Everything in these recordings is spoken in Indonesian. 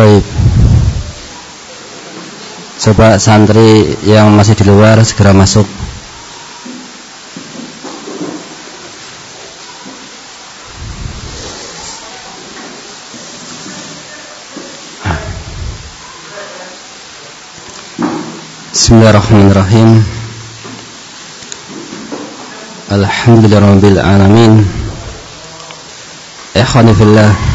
Baik. Coba santri yang masih di luar segera masuk. Bismillahirrahmanirrahim. Alhamdulillahirabbil alamin. Ikhwani.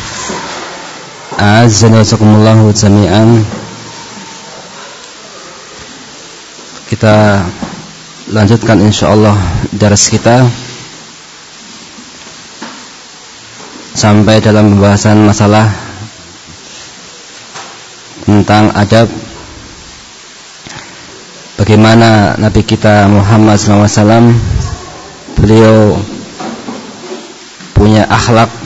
A'azzani wa jami'an. Kita lanjutkan insyaallah daras kita sampai dalam pembahasan masalah tentang adab bagaimana Nabi kita Muhammad SAW beliau punya akhlak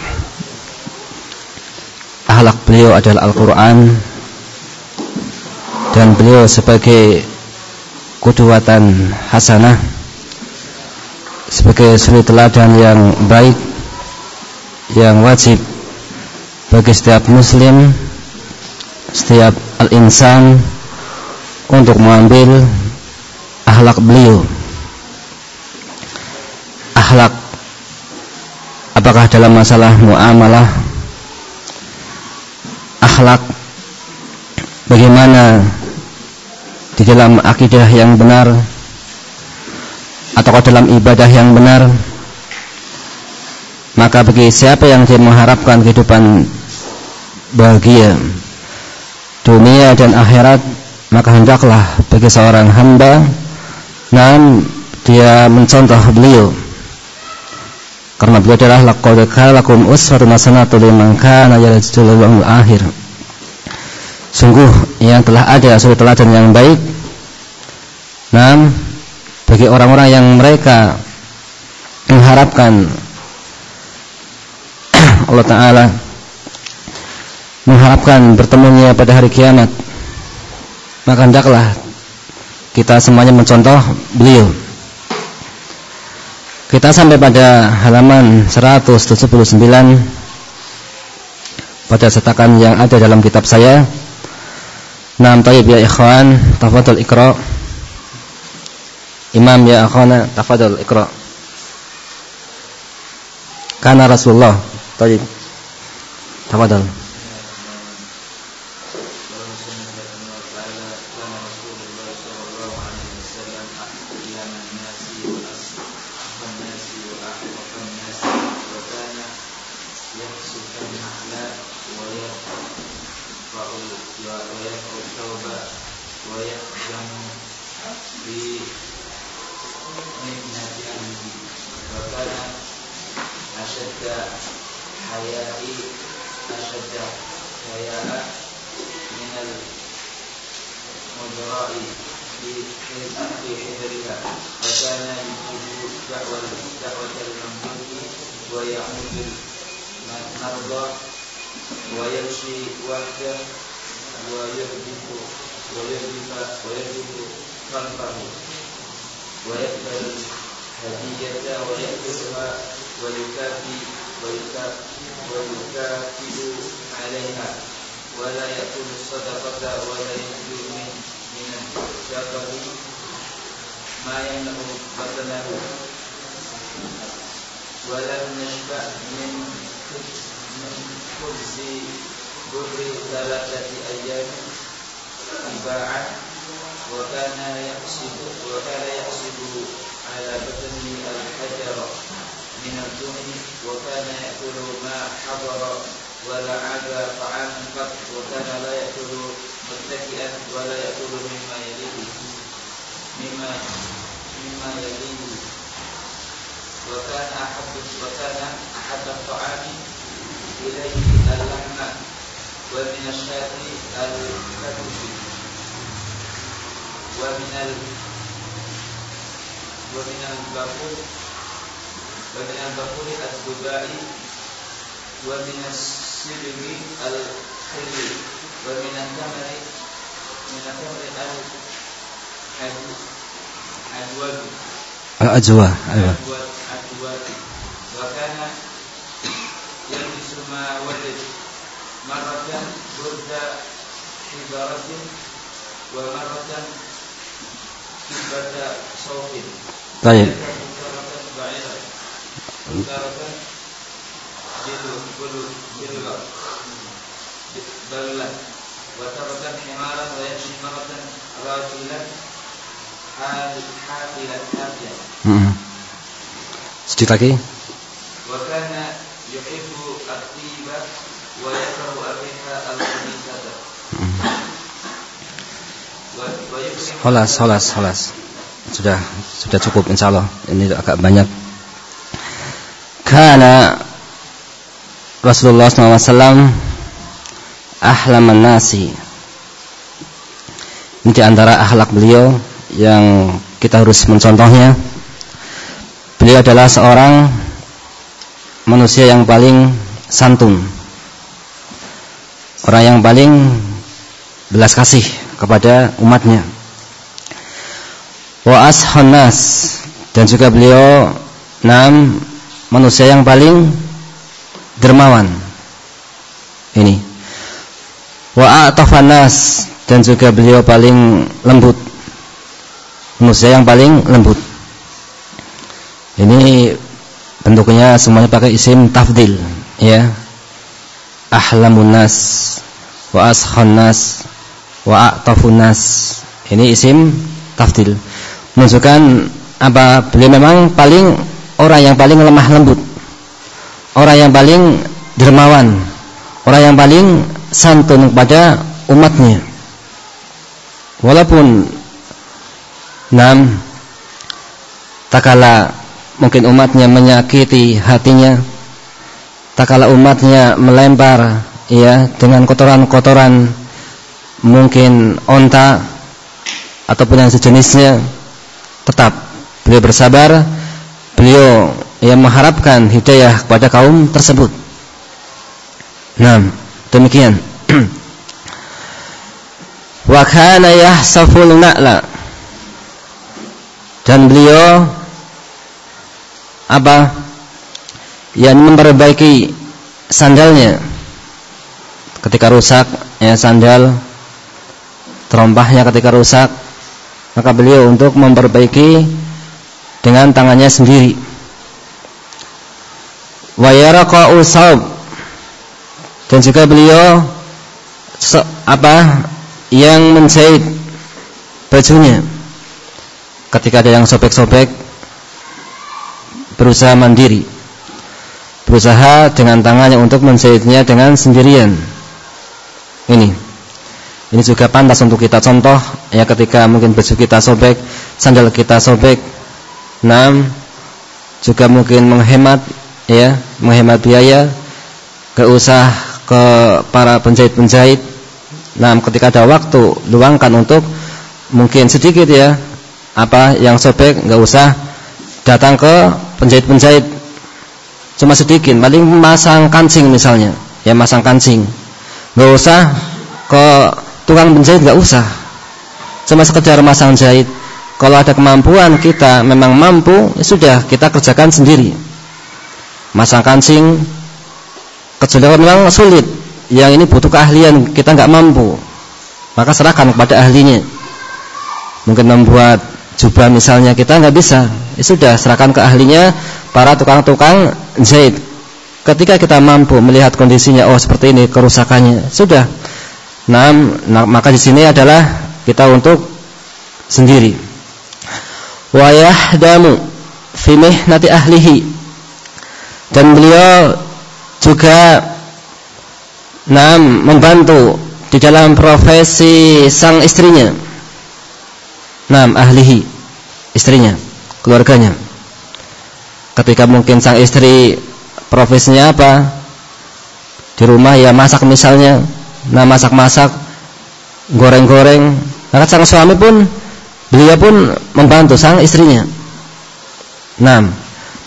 akhlak beliau adalah Al-Quran. Dan beliau sebagai kuduwatan hasanah sebagai suri teladan yang baik yang wajib bagi setiap muslim setiap al-insan untuk mengambil akhlak beliau. Akhlak apakah dalam masalah muamalah akhlak bagaimana di dalam akidah yang benar atau dalam ibadah yang benar maka bagi siapa yang dia mengharapkan kehidupan bahagia dunia dan akhirat maka hendaklah bagi seorang hamba nan dia mencontoh beliau karena beliau adalah laqad lakum uswatun hasanatun liman kana yarjul akhir. Sungguh yang telah ada suri teladan yang baik. Nah Bagi orang-orang yang mereka Mengharapkan Allah Ta'ala Mengharapkan bertemunya pada hari kiamat Maka hendaklah Kita semuanya mencontoh beliau Kita sampai pada halaman 179 Pada cetakan yang ada dalam kitab saya Naam tayyib ya ikhwan, tafadhal ikra. Imam ya akhwana, tafadhal ikra. Kana Rasulullah. Tayyib. Tafadhal. ويقطع ويقطع الثوب في مهنة أمره وكان أشد حياء أشد حياء من المدراء في حذرها وكان يجيب دعوة دعوة المملوك المرضى ويمشي وحده ويهدف ويهدف ويهدف خلفه ويقبل الهدية ويأخذها ويكافي ويكافئ عليها ولا يأكل الصدقة ولا يجد من من الشقه ما يمنع بطنه ولم يشبع من kursi durri thalathati ayam Iba'at Wakana yang yaqsidu Wakana yang yaqsidu ala batni al-hajar Minal dumi Wakana yang kuru yaqulu Wala hadara wa la ada ta'am qat wa kana yang kuru muttaki'an wa la yaqulu mimma yalihi mimma mimma yalihi. Wa kana ahabbu wa kana ahabbu إليه اللحم ومن الشاة الكبش ومن ال ومن البقر ومن البقر الدباء ومن السلم الحلي ومن التمر من التمر الأجواد الأجواد أيوة وكان Al-Ajwa Al-Ajwa مرة برد حجارة ومرة كبة صوت طيب وتارة بعيرة وتارة بل بل بلة وتارة حمارا ويمشي مرة راجلا حافلة حافية Hmm. Sedikit lagi. وكان Holas, holas, holas. Sudah sudah cukup insya Allah. Ini agak banyak. Karena Rasulullah SAW ahlaman nasi ini di antara ahlak beliau yang kita harus mencontohnya beliau adalah seorang manusia yang paling santun. Orang yang paling belas kasih kepada umatnya. Wa ashonnas dan juga beliau enam manusia yang paling dermawan. Ini. Wa atafanas dan juga beliau paling lembut. Manusia yang paling lembut. Ini bentuknya semuanya pakai isim tafdil, ya. Ahlamun nas wa nas wa a'tafun. Ini isim tafdil. Menunjukkan apa? Beliau memang paling orang yang paling lemah lembut. Orang yang paling dermawan. Orang yang paling santun kepada umatnya. Walaupun enam tak kala mungkin umatnya menyakiti hatinya. Tak kala umatnya melempar ya dengan kotoran-kotoran mungkin onta ataupun yang sejenisnya tetap beliau bersabar beliau yang mengharapkan hidayah kepada kaum tersebut. Nah demikian. Wa kana yahsaful na'la. Dan beliau apa? Yang memperbaiki sandalnya. Ketika rusak ya sandal. Terompahnya ketika rusak maka beliau untuk memperbaiki dengan tangannya sendiri. Usab dan juga beliau apa yang menjahit bajunya. Ketika ada yang sobek-sobek berusaha mandiri. Berusaha dengan tangannya untuk menjahitnya dengan sendirian. Ini. Ini juga pantas untuk kita contoh ya ketika mungkin baju kita sobek sandal kita sobek. Enam juga mungkin menghemat ya menghemat biaya gak usah ke para penjahit-penjahit. Nah ketika ada waktu luangkan untuk mungkin sedikit ya apa yang sobek nggak usah datang ke penjahit-penjahit. Cuma sedikit paling masang kancing misalnya. Ya masang kancing. Nggak usah ke tukang penjahit nggak usah. Cuma sekedar masang jahit. Kalau ada kemampuan kita memang mampu ya sudah kita kerjakan sendiri. Masang kancing kecuali memang sulit. Yang ini butuh keahlian kita nggak mampu. Maka serahkan kepada ahlinya. Mungkin membuat jubah misalnya kita nggak bisa. Ya sudah serahkan ke ahlinya para tukang-tukang jahit. Ketika kita mampu melihat kondisinya oh seperti ini kerusakannya. Sudah. Nah, nah maka di sini adalah kita untuk sendiri. Wa yahdamu fi mihnati ahlihi. Dan beliau juga nah, membantu di dalam profesi sang istrinya Nam ahlihi istrinya, keluarganya. Ketika mungkin sang istri profesinya apa? Di rumah ya masak misalnya, nah masak-masak, goreng-goreng. Maka sang suami pun beliau pun membantu sang istrinya. Nah,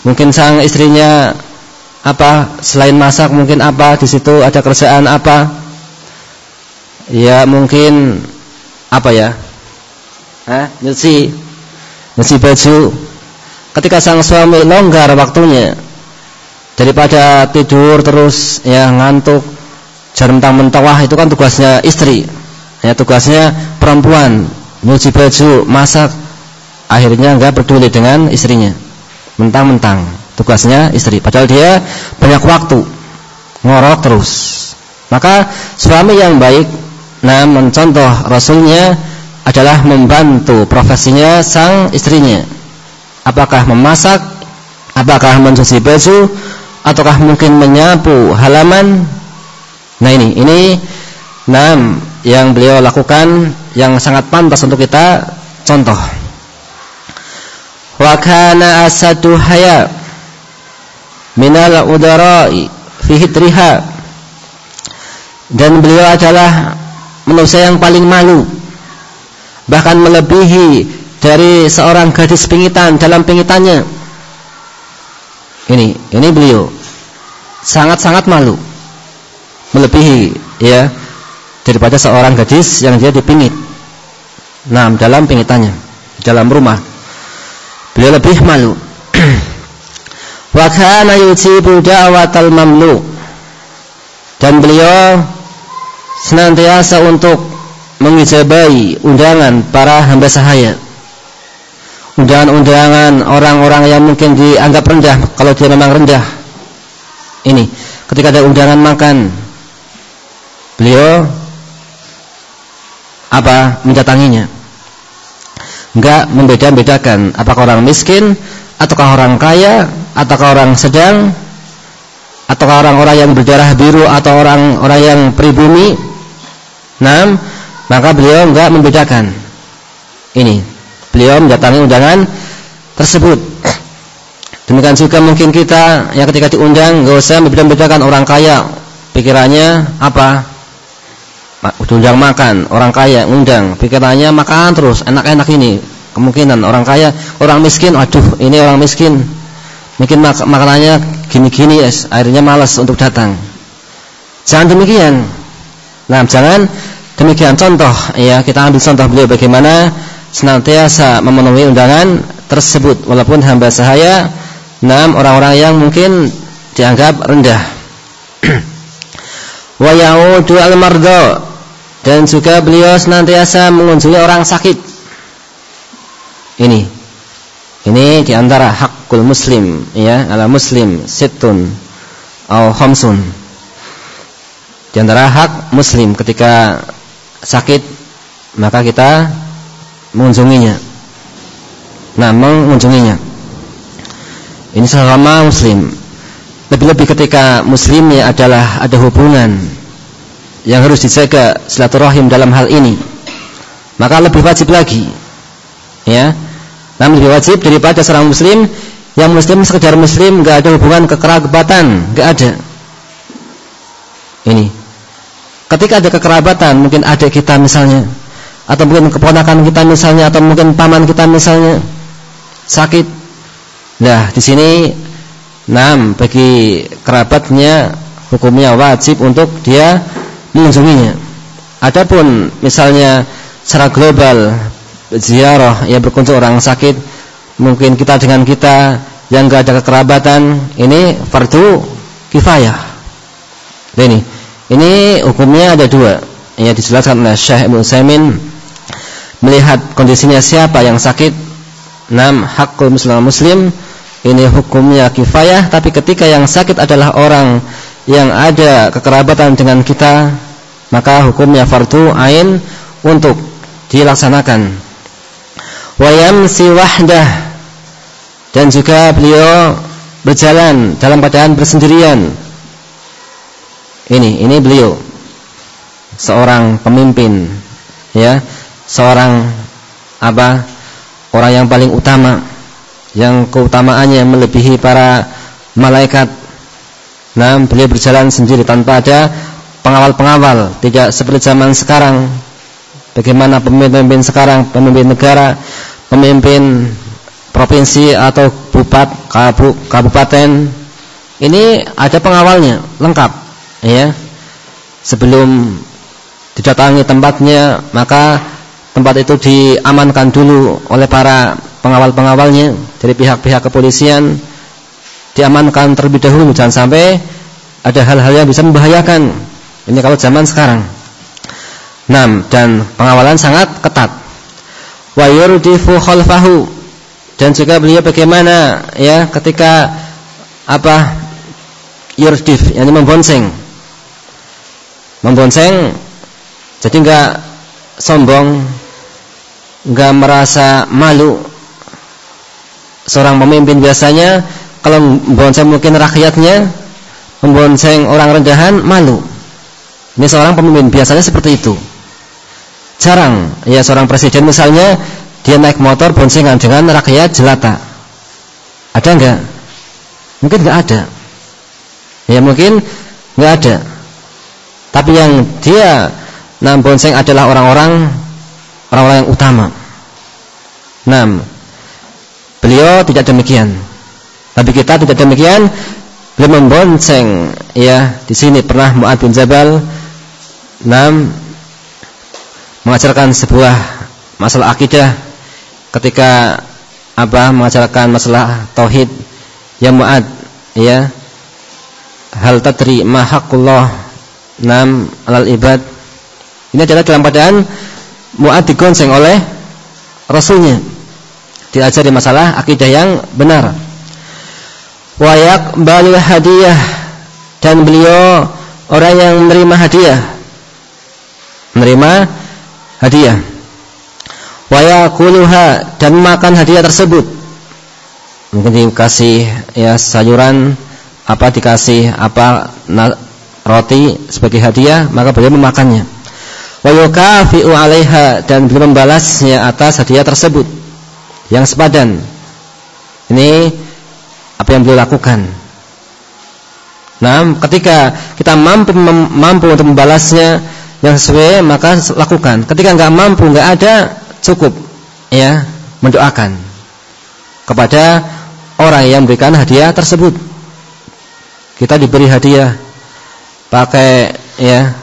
mungkin sang istrinya apa selain masak mungkin apa di situ ada kerjaan apa? Ya mungkin apa ya? Hah? nyuci nyuci baju ketika sang suami longgar waktunya daripada tidur terus ya ngantuk Jangan mentang-mentawah itu kan tugasnya istri. Ya tugasnya perempuan, nyuci baju, masak. Akhirnya enggak peduli dengan istrinya. Mentang-mentang tugasnya istri. Padahal dia banyak waktu ngorok terus. Maka suami yang baik nah mencontoh rasulnya adalah membantu profesinya sang istrinya. Apakah memasak, apakah mencuci baju, ataukah mungkin menyapu halaman Nah ini, ini enam yang beliau lakukan yang sangat pantas untuk kita contoh. Wa kana asadu haya minal udara'i fi hitriha. Dan beliau adalah manusia yang paling malu bahkan melebihi dari seorang gadis pingitan dalam pingitannya. Ini, ini beliau sangat-sangat malu melebihi ya daripada seorang gadis yang dia dipingit. Nah, dalam pingitannya, dalam rumah. Beliau lebih malu. Wa kana yujibu da'watal mamlu. Dan beliau senantiasa untuk mengijabahi undangan para hamba sahaya. Undangan-undangan orang-orang yang mungkin dianggap rendah kalau dia memang rendah. Ini, ketika ada undangan makan, beliau apa mendatanginya enggak membeda-bedakan apakah orang miskin ataukah orang kaya ataukah orang sedang ataukah orang-orang yang berdarah biru atau orang-orang yang pribumi nah maka beliau enggak membedakan ini. Beliau mendatangi undangan tersebut. Demikian juga mungkin kita yang ketika diundang enggak usah membeda-bedakan orang kaya. Pikirannya apa? Undang makan orang kaya undang pikirannya makan terus enak-enak ini. Kemungkinan orang kaya orang miskin aduh ini orang miskin. Mungkin mak makanannya gini-gini yes. akhirnya malas untuk datang. Jangan demikian. Nah jangan demikian contoh ya kita ambil contoh beliau bagaimana senantiasa memenuhi undangan tersebut walaupun hamba sahaya enam orang-orang yang mungkin dianggap rendah wa ya'udu al-mardo dan juga beliau senantiasa mengunjungi orang sakit. Ini. Ini di antara hakul muslim ya, ala muslim situn atau khamsun. Di antara hak muslim ketika sakit maka kita mengunjunginya. Nah, mengunjunginya. Ini selama muslim. Lebih-lebih ketika muslimnya adalah ada hubungan yang harus dijaga silaturahim dalam hal ini maka lebih wajib lagi ya namun lebih wajib daripada seorang muslim yang muslim sekedar muslim nggak ada hubungan kekerabatan nggak ada ini ketika ada kekerabatan mungkin adik kita misalnya atau mungkin keponakan kita misalnya atau mungkin paman kita misalnya sakit nah di sini enam bagi kerabatnya hukumnya wajib untuk dia mengunjunginya. Adapun misalnya secara global ziarah yang berkunjung orang sakit, mungkin kita dengan kita yang enggak ada kekerabatan, ini fardu kifayah. Ini, ini hukumnya ada dua. Yang dijelaskan oleh Syekh Ibnu Utsaimin melihat kondisinya siapa yang sakit, enam hakul muslim muslim. Ini hukumnya kifayah tapi ketika yang sakit adalah orang yang ada kekerabatan dengan kita maka hukumnya fardu ain untuk dilaksanakan. Wayam si wahdah. Dan juga beliau berjalan dalam keadaan bersendirian ini ini beliau. Seorang pemimpin ya. Seorang apa orang yang paling utama yang keutamaannya melebihi para malaikat. Nah, beliau berjalan sendiri tanpa ada pengawal-pengawal, tidak seperti zaman sekarang. Bagaimana pemimpin-pemimpin sekarang, pemimpin negara, pemimpin provinsi atau bupat, kabupaten, ini ada pengawalnya, lengkap, ya. Sebelum didatangi tempatnya, maka tempat itu diamankan dulu oleh para pengawal-pengawalnya dari pihak-pihak kepolisian diamankan terlebih dahulu jangan sampai ada hal-hal yang bisa membahayakan Ini kalau zaman sekarang. Nam dan pengawalan sangat ketat. Wa yurdifu khalfahu dan juga beliau bagaimana ya ketika apa yurdif yakni membonseng. Membonseng jadi enggak sombong, enggak merasa malu. Seorang pemimpin biasanya kalau membonseng mungkin rakyatnya, membonseng orang rendahan malu. Ini seorang pemimpin biasanya seperti itu. Jarang ya seorang presiden misalnya dia naik motor boncengan dengan rakyat jelata. Ada enggak? Mungkin enggak ada. Ya mungkin enggak ada. Tapi yang dia Nah, bonseng adalah orang-orang orang-orang yang utama. Nah, beliau tidak demikian. Tapi kita tidak demikian. Beliau membonseng ya di sini pernah Muad bin Jabal nam mengajarkan sebuah masalah akidah ketika apa mengajarkan masalah tauhid ya Muad ya hal tadri ma haqqullah nam alal ibad. Ini adalah dalam keadaan Mu'ad digonseng oleh Rasulnya. Diajari masalah akidah yang benar. Wayak balil hadiah Dan beliau Orang yang menerima hadiah. Menerima hadiah. Wayakuluha Dan makan hadiah tersebut. Mungkin dikasih ya sayuran Apa dikasih apa roti sebagai hadiah Maka beliau memakannya wa yukafi'u 'alaiha dan beliau membalasnya atas hadiah tersebut yang sepadan. Ini apa yang beliau lakukan. Nah, ketika kita mampu mampu untuk membalasnya yang sesuai maka lakukan. Ketika enggak mampu, enggak ada, cukup ya mendoakan kepada orang yang memberikan hadiah tersebut. Kita diberi hadiah pakai ya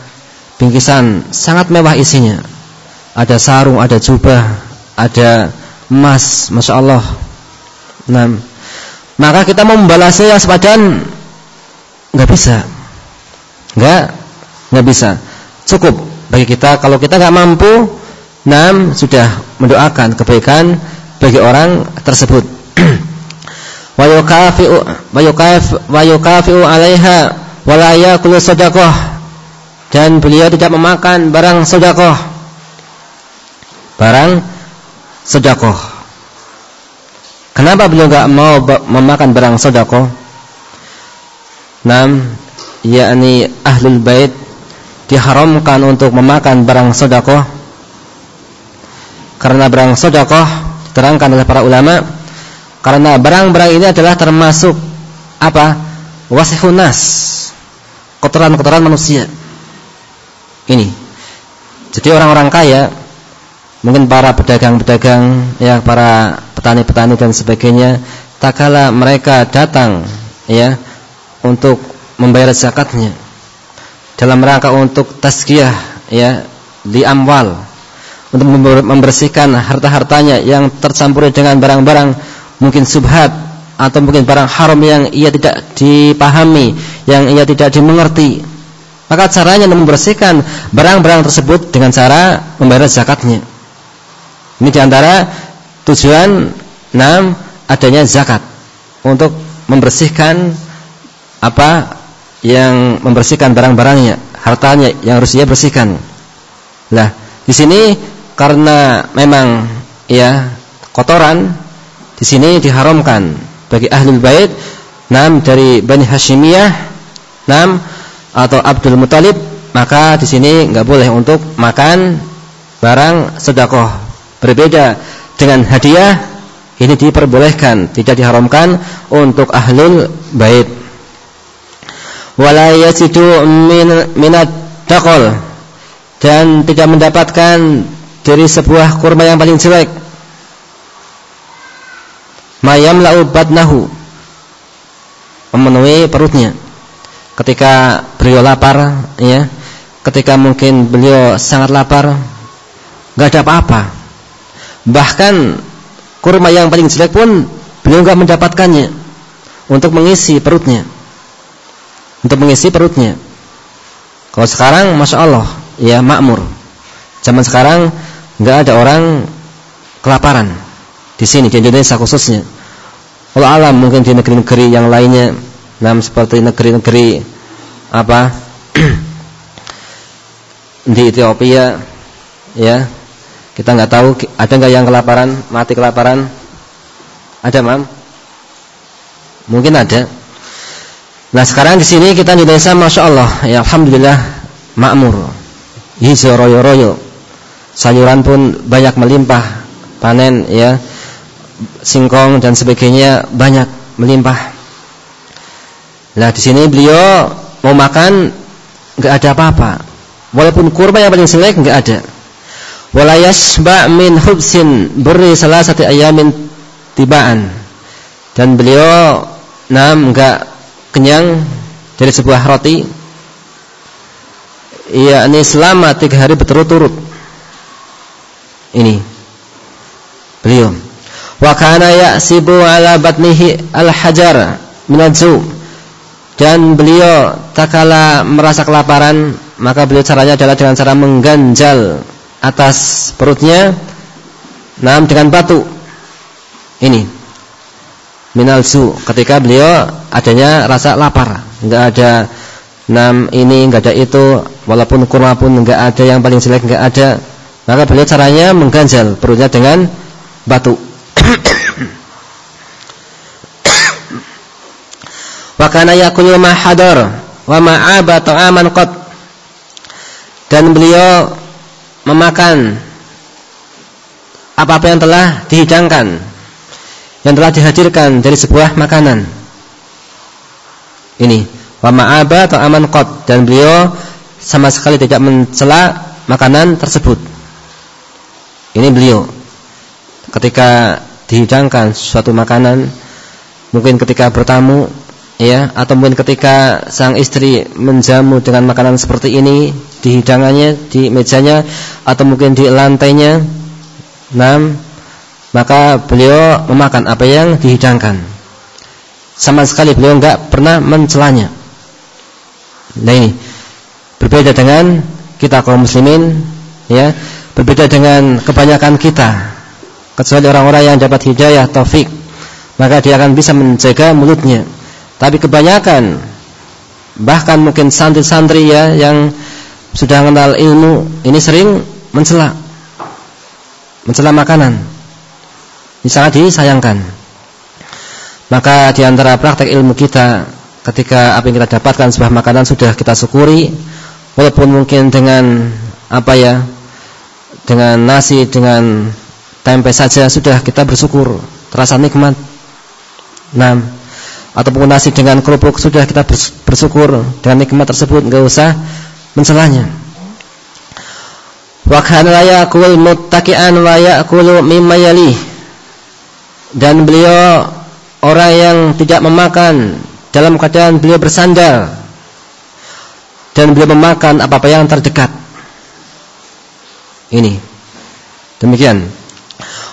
bingkisan sangat mewah isinya. Ada sarung, ada jubah, ada emas, masya Allah. Nah, maka kita mau membalasnya yang sepadan nggak bisa, nggak nggak bisa. Cukup bagi kita kalau kita nggak mampu, nam sudah mendoakan kebaikan bagi orang tersebut. wa yukafi'u wa yukaf wa yukafi'u 'alaiha wa la yakulu sadaqah dan beliau tidak memakan barang sedekah. Barang sedekah. Kenapa beliau enggak mau memakan barang sedekah? Nam, yakni ahlul bait diharamkan untuk memakan barang sedekah karena barang sedekah diterangkan oleh para ulama karena barang-barang ini adalah termasuk apa? wasihun nas. Kotoran-kotoran manusia. Ini. Jadi orang-orang kaya mungkin para pedagang-pedagang ya para petani-petani dan sebagainya tak kala mereka datang ya untuk membayar zakatnya. Dalam rangka untuk tazkiyah ya di amwal. Untuk membersihkan harta-hartanya yang tercampur dengan barang-barang mungkin subhat atau mungkin barang haram yang ia tidak dipahami yang ia tidak dimengerti maka caranya membersihkan barang-barang tersebut dengan cara membayar zakatnya. Ini di antara tujuan enam adanya zakat untuk membersihkan apa yang membersihkan barang-barangnya, hartanya yang harus dia bersihkan. Lah, di sini karena memang ya kotoran di sini diharamkan bagi ahlul bait nam dari Bani Hashimiyah nam atau Abdul Muthalib maka di sini nggak boleh untuk makan barang sedekah. Berbeda dengan hadiah ini diperbolehkan, tidak diharamkan untuk ahlul bait. Wala yasidu min minat taqol dan tidak mendapatkan dari sebuah kurma yang paling jelek. Mayam lau badnahu. Memenuhi perutnya. Ketika beliau lapar ya ketika mungkin beliau sangat lapar nggak ada apa-apa. Bahkan kurma yang paling jelek pun beliau nggak mendapatkannya untuk mengisi perutnya. Untuk mengisi perutnya. Kalau sekarang Masya Allah Ya makmur. Zaman sekarang nggak ada orang kelaparan Di sini di Indonesia khususnya. Kalau alam mungkin di negeri-negeri yang lainnya. Nah seperti negeri-negeri Apa Di Ethiopia Ya. Kita nggak tahu ada nggak yang kelaparan Mati kelaparan? Ada mam? Mungkin ada. Nah sekarang di sini kita di desa, masya Allah, ya alhamdulillah makmur, hijau royo-royo, sayuran pun banyak melimpah, panen ya, singkong dan sebagainya banyak melimpah. Nah di sini beliau mau makan nggak ada apa-apa, walaupun kurma yang paling selek nggak ada. Walayasba min hubsin beri salah satu ayamin tibaan. Dan beliau nam nggak kenyang dari sebuah roti. Iya ini selama tiga hari berturut-turut. Ini beliau wa kana ya'sibu ala batnihi al-hajar minadzu dan beliau tak kala merasa kelaparan maka beliau caranya adalah dengan cara mengganjal atas perutnya nam dengan batu. Ini. Minal su ketika beliau adanya rasa lapar. Enggak ada enam ini enggak ada itu. Walaupun kurma pun enggak ada yang paling jelek enggak ada. Maka beliau caranya mengganjal perutnya dengan batu wa kana yakulu ma hadar wa ma aba ta'aman qat dan beliau memakan apa-apa yang telah dihidangkan yang telah dihadirkan dari sebuah makanan. Ini wa ma'aba atau aman qad dan beliau sama sekali tidak mencela makanan tersebut. Ini beliau ketika dihidangkan suatu makanan mungkin ketika bertamu ya atau mungkin ketika sang istri menjamu dengan makanan seperti ini di hidangannya di mejanya atau mungkin di lantainya. Nah, maka beliau memakan apa yang dihidangkan. Sama sekali beliau enggak pernah mencelanya. Nah ini berbeda dengan kita kaum muslimin ya, berbeda dengan kebanyakan kita. Kecuali orang-orang yang dapat hidayah taufik, maka dia akan bisa menjaga mulutnya. Tapi kebanyakan bahkan mungkin santri-santri ya yang sudah mengenal ilmu ini sering mencela mencela makanan ini sangat disayangkan. Maka di antara praktek ilmu kita ketika apa yang kita dapatkan sebuah makanan sudah kita syukuri walaupun mungkin dengan apa ya dengan nasi dengan tempe saja sudah kita bersyukur terasa nikmat. Nah, ataupun nasi dengan kerupuk sudah kita bersyukur dengan nikmat tersebut enggak usah mencelanya. Wa kana la yaqul muttaqian wa yaqulu mimma yalih dan beliau orang yang tidak memakan dalam keadaan beliau bersandar dan beliau memakan apa-apa yang terdekat. Ini. Demikian.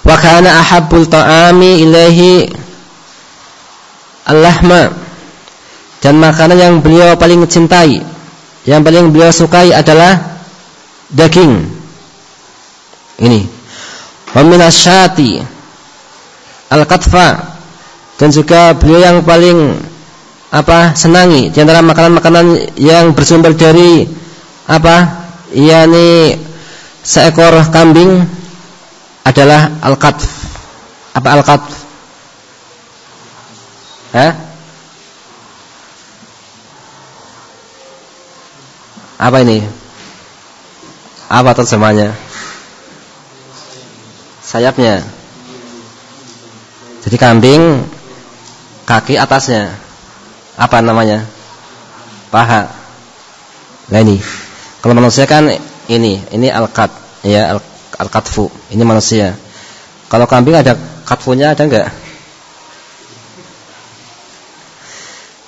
Wa kana ahabbul ta'ami ilaihi al-lahma. Dan makanan yang beliau paling cintai, yang paling beliau sukai adalah daging. Ini. Wa minasyati al-qatfa dan juga beliau yang paling apa senangi di antara makanan-makanan yang bersumber dari apa yakni seekor kambing adalah al-qatf apa al-qatf Hah? Apa ini? Apa terjemahnya? Sayapnya. Jadi kambing kaki atasnya apa namanya? Paha. Nah ini. Kalau manusia kan ini, ini al-qat, ya al-qatfu. Ini manusia. Kalau kambing ada katfunya ada enggak?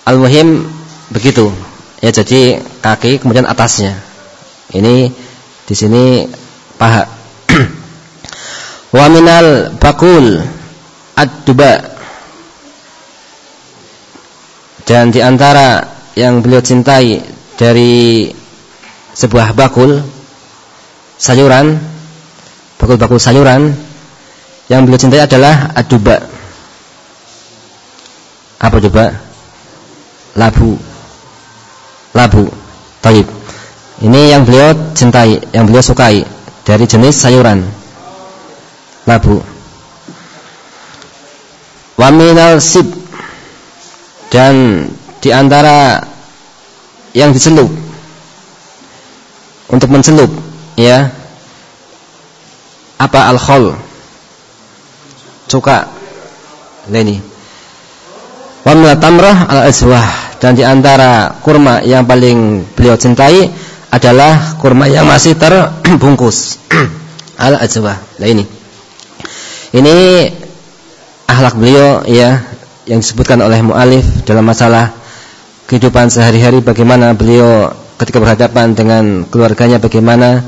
Al-muhim begitu. Ya jadi kaki kemudian atasnya. Ini di sini paha. Wa minal bakul ad-duba dan di antara yang beliau cintai dari sebuah bakul sayuran, bakul-bakul sayuran yang beliau cintai adalah aduba. Apa coba? Labu. Labu. Taib. Ini yang beliau cintai, yang beliau sukai dari jenis sayuran. Labu. Waminal sib dan di antara yang dicelup untuk mencelup ya apa alkhol? Cuka ini. Wa tamrah al azwah dan di antara kurma yang paling beliau cintai adalah kurma yang masih terbungkus. Al azwah nah ini. Ini ahlak beliau ya yang disebutkan oleh mualif dalam masalah kehidupan sehari-hari bagaimana beliau ketika berhadapan dengan keluarganya bagaimana,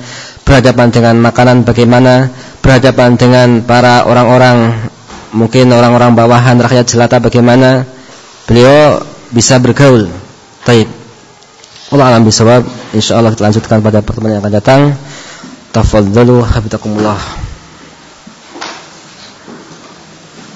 berhadapan dengan makanan bagaimana, berhadapan dengan para orang-orang mungkin orang-orang bawahan rakyat jelata bagaimana beliau bisa bergaul. Taib. Allah alam bisawab. Insyaallah kita lanjutkan pada pertemuan yang akan datang. Tafadhalu habitakumullah.